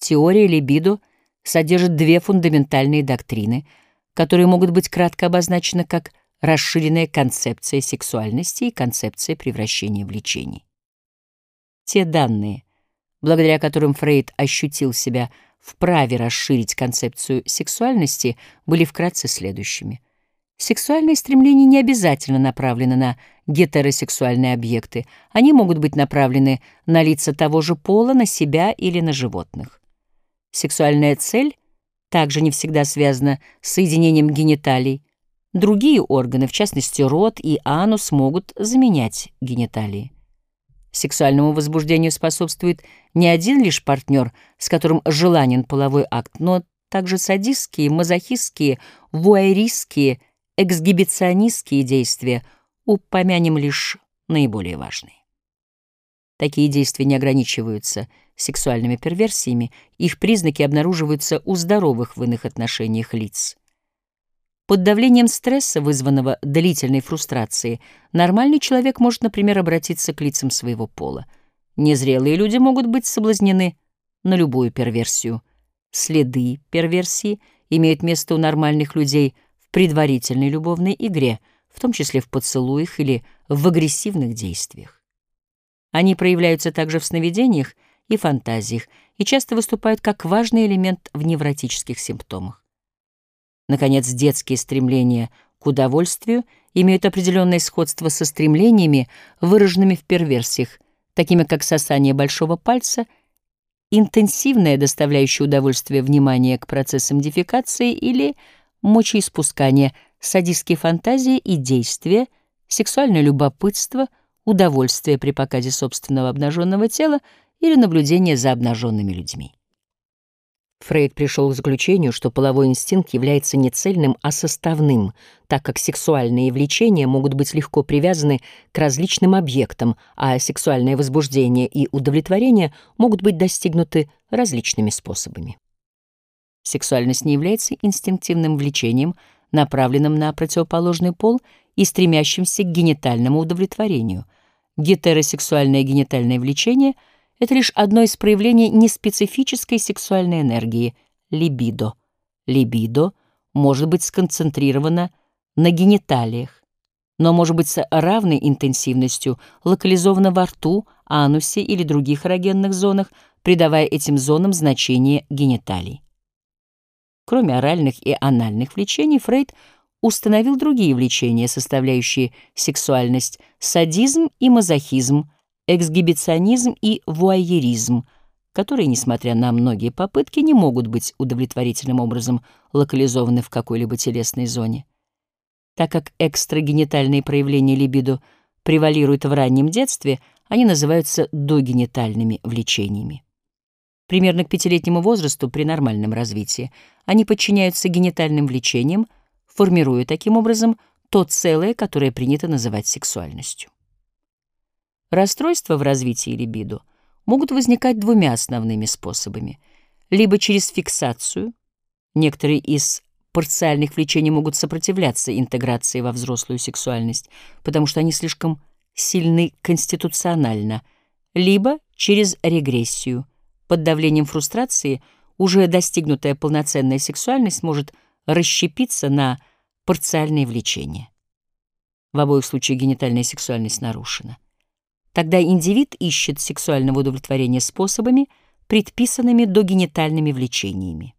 Теория либидо содержит две фундаментальные доктрины, которые могут быть кратко обозначены как расширенная концепция сексуальности и концепция превращения влечений. Те данные, благодаря которым Фрейд ощутил себя вправе расширить концепцию сексуальности, были вкратце следующими. Сексуальные стремления не обязательно направлены на гетеросексуальные объекты, они могут быть направлены на лица того же пола, на себя или на животных. Сексуальная цель также не всегда связана с соединением гениталий. Другие органы, в частности рот и анус, могут заменять гениталии. Сексуальному возбуждению способствует не один лишь партнер, с которым желанен половой акт, но также садистские, мазохистские, вуайеристские, эксгибиционистские действия, упомянем лишь наиболее важные. Такие действия не ограничиваются сексуальными перверсиями, их признаки обнаруживаются у здоровых в иных отношениях лиц. Под давлением стресса, вызванного длительной фрустрацией, нормальный человек может, например, обратиться к лицам своего пола. Незрелые люди могут быть соблазнены на любую перверсию. Следы перверсии имеют место у нормальных людей в предварительной любовной игре, в том числе в поцелуях или в агрессивных действиях. Они проявляются также в сновидениях и фантазиях и часто выступают как важный элемент в невротических симптомах. Наконец, детские стремления к удовольствию имеют определенное сходство со стремлениями, выраженными в перверсиях, такими как сосание большого пальца, интенсивное доставляющее удовольствие внимание к процессам дефекации или мочеиспускания, садистские фантазии и действия, сексуальное любопытство, удовольствие при показе собственного обнаженного тела или наблюдение за обнаженными людьми. Фрейд пришел к заключению, что половой инстинкт является не цельным, а составным, так как сексуальные влечения могут быть легко привязаны к различным объектам, а сексуальное возбуждение и удовлетворение могут быть достигнуты различными способами. Сексуальность не является инстинктивным влечением, направленным на противоположный пол и стремящимся к генитальному удовлетворению. Гетеросексуальное генитальное влечение — это лишь одно из проявлений неспецифической сексуальной энергии — либидо. Либидо может быть сконцентрировано на гениталиях, но может быть с равной интенсивностью локализовано во рту, анусе или других эрогенных зонах, придавая этим зонам значение гениталий. Кроме оральных и анальных влечений, Фрейд установил другие влечения, составляющие сексуальность — садизм и мазохизм — эксгибиционизм и вуайеризм, которые, несмотря на многие попытки, не могут быть удовлетворительным образом локализованы в какой-либо телесной зоне. Так как экстрагенитальные проявления либидо превалируют в раннем детстве, они называются догенитальными влечениями. Примерно к пятилетнему возрасту при нормальном развитии они подчиняются генитальным влечениям, формируя таким образом то целое, которое принято называть сексуальностью. Расстройства в развитии либидо могут возникать двумя основными способами. Либо через фиксацию, некоторые из парциальных влечений могут сопротивляться интеграции во взрослую сексуальность, потому что они слишком сильны конституционально, либо через регрессию. Под давлением фрустрации уже достигнутая полноценная сексуальность может расщепиться на парциальные влечения. В обоих случаях генитальная сексуальность нарушена. Тогда индивид ищет сексуального удовлетворения способами, предписанными догенитальными влечениями.